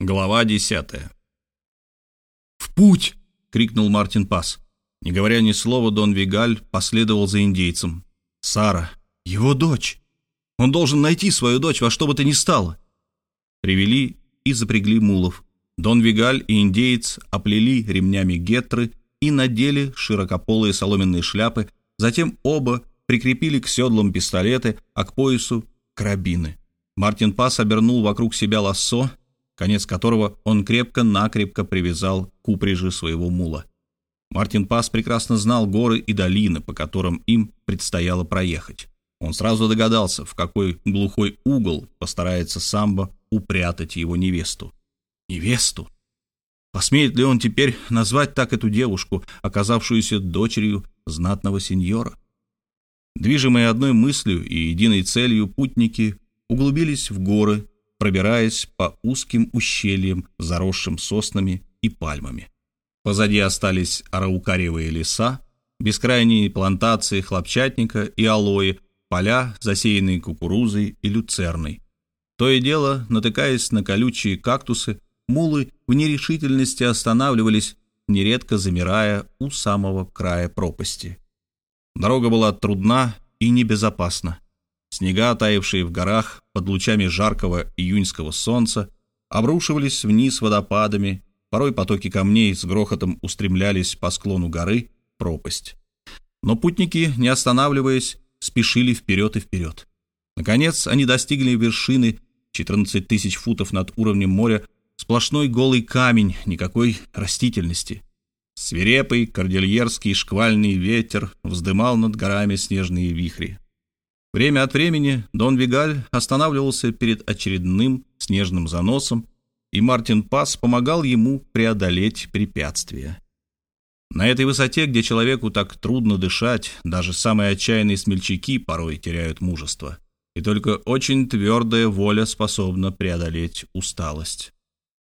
Глава десятая. «В путь!» — крикнул Мартин Пас. Не говоря ни слова, Дон Вигаль последовал за индейцем. «Сара, его дочь! Он должен найти свою дочь во что бы то ни стало!» Привели и запрягли мулов. Дон Вигаль и индеец оплели ремнями гетры и надели широкополые соломенные шляпы, затем оба прикрепили к седлам пистолеты, а к поясу — карабины. Мартин Пас обернул вокруг себя лассо, конец которого он крепко-накрепко привязал к упряжи своего мула. Мартин Пас прекрасно знал горы и долины, по которым им предстояло проехать. Он сразу догадался, в какой глухой угол постарается самбо упрятать его невесту. Невесту? Посмеет ли он теперь назвать так эту девушку, оказавшуюся дочерью знатного сеньора? Движимые одной мыслью и единой целью путники углубились в горы, пробираясь по узким ущельям, заросшим соснами и пальмами. Позади остались араукаревые леса, бескрайние плантации хлопчатника и алоэ, поля, засеянные кукурузой и люцерной. То и дело, натыкаясь на колючие кактусы, мулы в нерешительности останавливались, нередко замирая у самого края пропасти. Дорога была трудна и небезопасна. Снега, таявшие в горах под лучами жаркого июньского солнца, обрушивались вниз водопадами, порой потоки камней с грохотом устремлялись по склону горы пропасть. Но путники, не останавливаясь, спешили вперед и вперед. Наконец они достигли вершины 14 тысяч футов над уровнем моря, сплошной голый камень, никакой растительности. Свирепый кордильерский шквальный ветер вздымал над горами снежные вихри. Время от времени Дон Вигаль останавливался перед очередным снежным заносом, и Мартин Пас помогал ему преодолеть препятствия. На этой высоте, где человеку так трудно дышать, даже самые отчаянные смельчаки порой теряют мужество, и только очень твердая воля способна преодолеть усталость.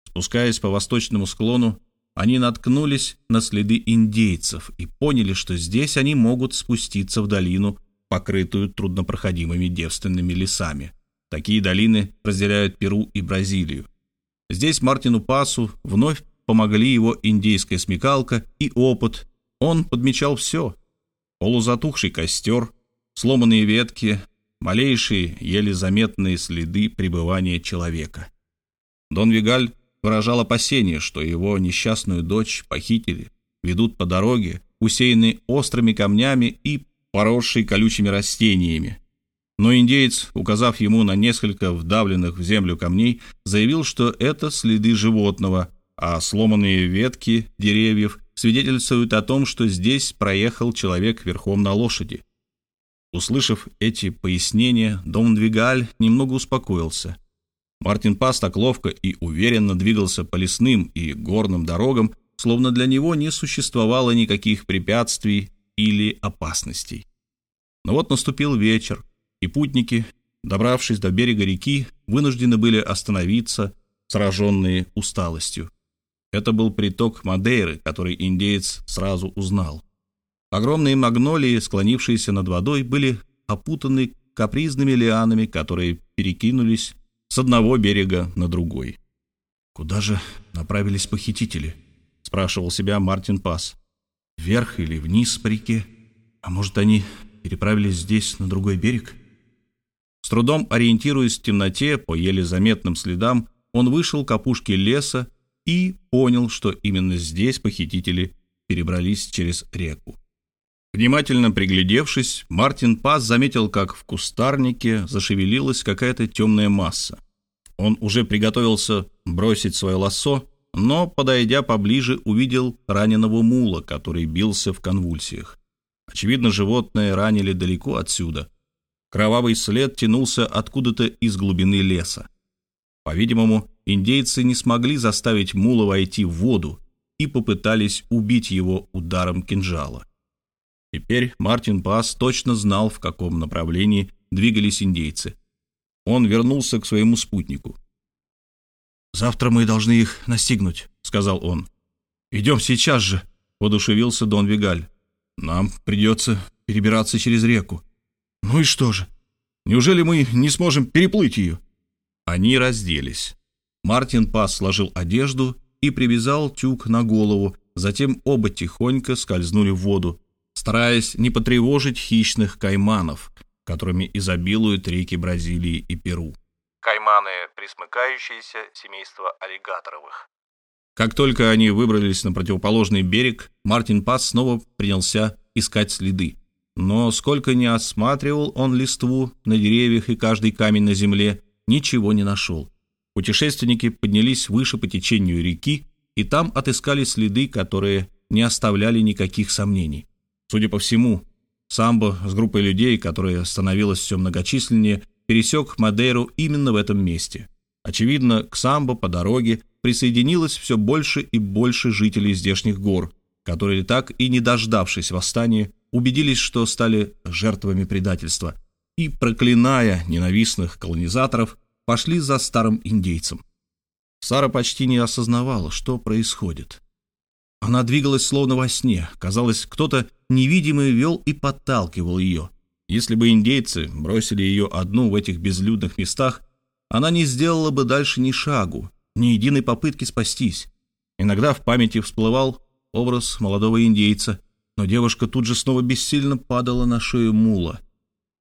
Спускаясь по восточному склону, они наткнулись на следы индейцев и поняли, что здесь они могут спуститься в долину покрытую труднопроходимыми девственными лесами. Такие долины разделяют Перу и Бразилию. Здесь Мартину Пасу вновь помогли его индейская смекалка и опыт. Он подмечал все. Полузатухший костер, сломанные ветки, малейшие, еле заметные следы пребывания человека. Дон Вигаль выражал опасение, что его несчастную дочь похитили, ведут по дороге, усеянной острыми камнями и поросший колючими растениями. Но индеец, указав ему на несколько вдавленных в землю камней, заявил, что это следы животного, а сломанные ветки деревьев свидетельствуют о том, что здесь проехал человек верхом на лошади. Услышав эти пояснения, Дом Двигаль немного успокоился. Мартин Пас так ловко и уверенно двигался по лесным и горным дорогам, словно для него не существовало никаких препятствий или опасностей. Но вот наступил вечер, и путники, добравшись до берега реки, вынуждены были остановиться, сраженные усталостью. Это был приток Мадейры, который индеец сразу узнал. Огромные магнолии, склонившиеся над водой, были опутаны капризными лианами, которые перекинулись с одного берега на другой. «Куда же направились похитители?» — спрашивал себя Мартин Пас вверх или вниз по реке. А может, они переправились здесь, на другой берег? С трудом ориентируясь в темноте по еле заметным следам, он вышел к опушке леса и понял, что именно здесь похитители перебрались через реку. Внимательно приглядевшись, Мартин Пас заметил, как в кустарнике зашевелилась какая-то темная масса. Он уже приготовился бросить свое лассо, но, подойдя поближе, увидел раненого мула, который бился в конвульсиях. Очевидно, животное ранили далеко отсюда. Кровавый след тянулся откуда-то из глубины леса. По-видимому, индейцы не смогли заставить мула войти в воду и попытались убить его ударом кинжала. Теперь Мартин Пас точно знал, в каком направлении двигались индейцы. Он вернулся к своему спутнику. «Завтра мы должны их настигнуть», — сказал он. «Идем сейчас же», — воодушевился Дон Вигаль. «Нам придется перебираться через реку». «Ну и что же? Неужели мы не сможем переплыть ее?» Они разделись. Мартин Пас сложил одежду и привязал тюк на голову, затем оба тихонько скользнули в воду, стараясь не потревожить хищных кайманов, которыми изобилуют реки Бразилии и Перу. Кайманы, присмыкающиеся, семейство аллигаторовых. Как только они выбрались на противоположный берег, Мартин Пас снова принялся искать следы. Но сколько ни осматривал он листву на деревьях и каждый камень на земле, ничего не нашел. Путешественники поднялись выше по течению реки и там отыскали следы, которые не оставляли никаких сомнений. Судя по всему, Самбо с группой людей, которая становилась все многочисленнее, пересек Мадейру именно в этом месте. Очевидно, к Самбо по дороге присоединилось все больше и больше жителей здешних гор, которые так и не дождавшись восстания, убедились, что стали жертвами предательства, и, проклиная ненавистных колонизаторов, пошли за старым индейцем. Сара почти не осознавала, что происходит. Она двигалась словно во сне. Казалось, кто-то невидимый вел и подталкивал ее. Если бы индейцы бросили ее одну в этих безлюдных местах, она не сделала бы дальше ни шагу, ни единой попытки спастись. Иногда в памяти всплывал образ молодого индейца, но девушка тут же снова бессильно падала на шею мула.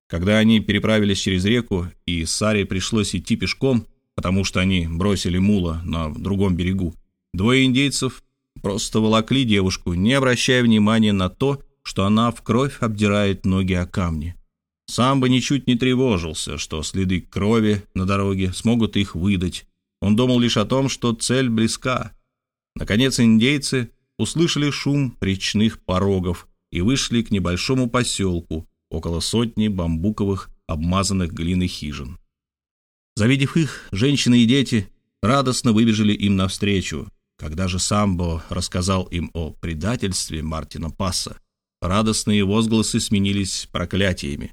Когда они переправились через реку, и Саре пришлось идти пешком, потому что они бросили мула на другом берегу, двое индейцев просто волокли девушку, не обращая внимания на то, что она в кровь обдирает ноги о камни. Сам бы ничуть не тревожился, что следы крови на дороге смогут их выдать. Он думал лишь о том, что цель близка. Наконец индейцы услышали шум речных порогов и вышли к небольшому поселку, около сотни бамбуковых, обмазанных глиной хижин. Завидев их, женщины и дети радостно выбежали им навстречу. Когда же Самбо рассказал им о предательстве Мартина Пасса, радостные возгласы сменились проклятиями.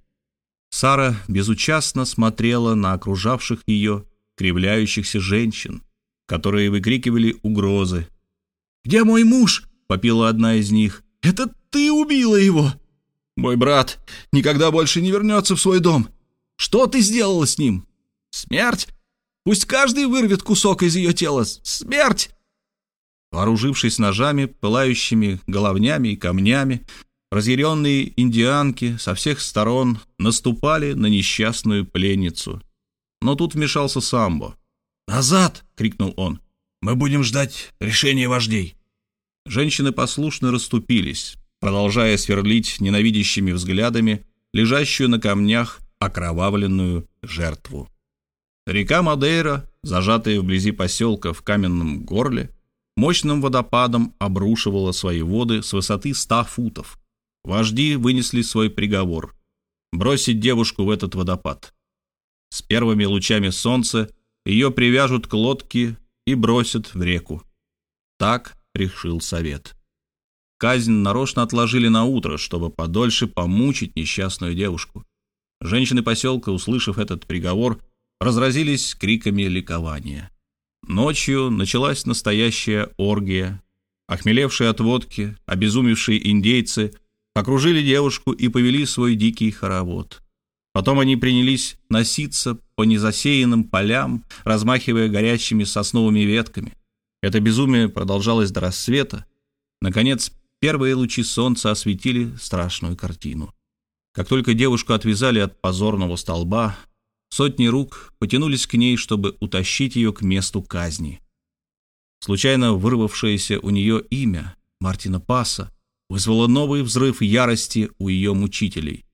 Сара безучастно смотрела на окружавших ее кривляющихся женщин, которые выкрикивали угрозы, «Где мой муж?» — попила одна из них. «Это ты убила его!» «Мой брат никогда больше не вернется в свой дом. Что ты сделала с ним?» «Смерть! Пусть каждый вырвет кусок из ее тела. Смерть!» Вооружившись ножами, пылающими головнями и камнями, разъяренные индианки со всех сторон наступали на несчастную пленницу. Но тут вмешался Самбо. «Назад!» — крикнул он. «Мы будем ждать решения вождей». Женщины послушно расступились, продолжая сверлить ненавидящими взглядами лежащую на камнях окровавленную жертву. Река Мадейра, зажатая вблизи поселка в каменном горле, мощным водопадом обрушивала свои воды с высоты ста футов. Вожди вынесли свой приговор – бросить девушку в этот водопад. С первыми лучами солнца ее привяжут к лодке и бросят в реку. Так решил совет. Казнь нарочно отложили на утро, чтобы подольше помучить несчастную девушку. Женщины поселка, услышав этот приговор, разразились криками ликования. Ночью началась настоящая оргия. Охмелевшие от водки, обезумевшие индейцы окружили девушку и повели свой дикий хоровод. Потом они принялись носиться по незасеянным полям, размахивая горящими сосновыми ветками. Это безумие продолжалось до рассвета. Наконец, первые лучи солнца осветили страшную картину. Как только девушку отвязали от позорного столба, сотни рук потянулись к ней, чтобы утащить ее к месту казни. Случайно вырвавшееся у нее имя, Мартина Паса, вызвало новый взрыв ярости у ее мучителей.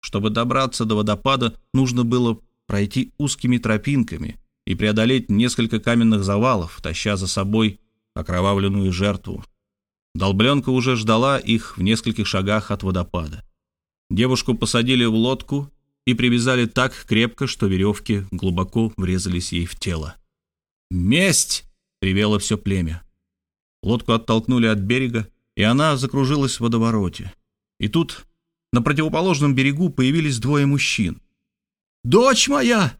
Чтобы добраться до водопада, нужно было пройти узкими тропинками, и преодолеть несколько каменных завалов, таща за собой окровавленную жертву. Долбленка уже ждала их в нескольких шагах от водопада. Девушку посадили в лодку и привязали так крепко, что веревки глубоко врезались ей в тело. «Месть!» — ревело все племя. Лодку оттолкнули от берега, и она закружилась в водовороте. И тут на противоположном берегу появились двое мужчин. «Дочь моя!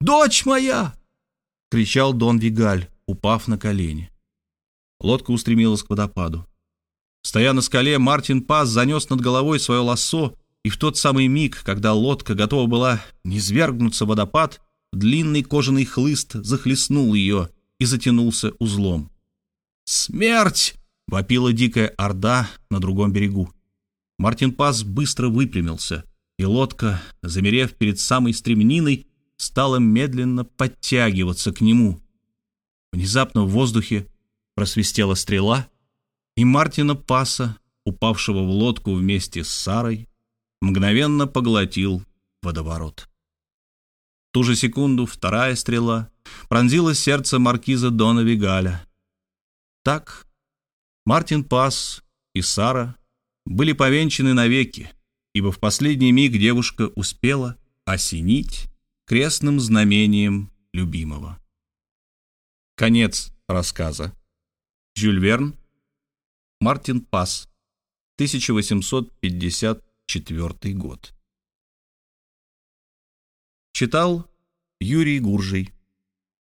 Дочь моя!» — кричал Дон Вигаль, упав на колени. Лодка устремилась к водопаду. Стоя на скале, Мартин Паз занес над головой свое лассо, и в тот самый миг, когда лодка готова была низвергнуться в водопад, длинный кожаный хлыст захлестнул ее, и затянулся узлом. «Смерть!» — вопила дикая орда на другом берегу. Мартин Пас быстро выпрямился, и лодка, замерев перед самой стремниной, стала медленно подтягиваться к нему. Внезапно в воздухе просвистела стрела, и Мартина Паса, упавшего в лодку вместе с Сарой, мгновенно поглотил водоворот. В ту же секунду вторая стрела пронзила сердце маркиза Дона Вигаля. Так Мартин Пас и Сара были повенчаны навеки, ибо в последний миг девушка успела осенить крестным знамением любимого. Конец рассказа. Жюль Верн, Мартин Пас, 1854 год. Читал Юрий Гуржий.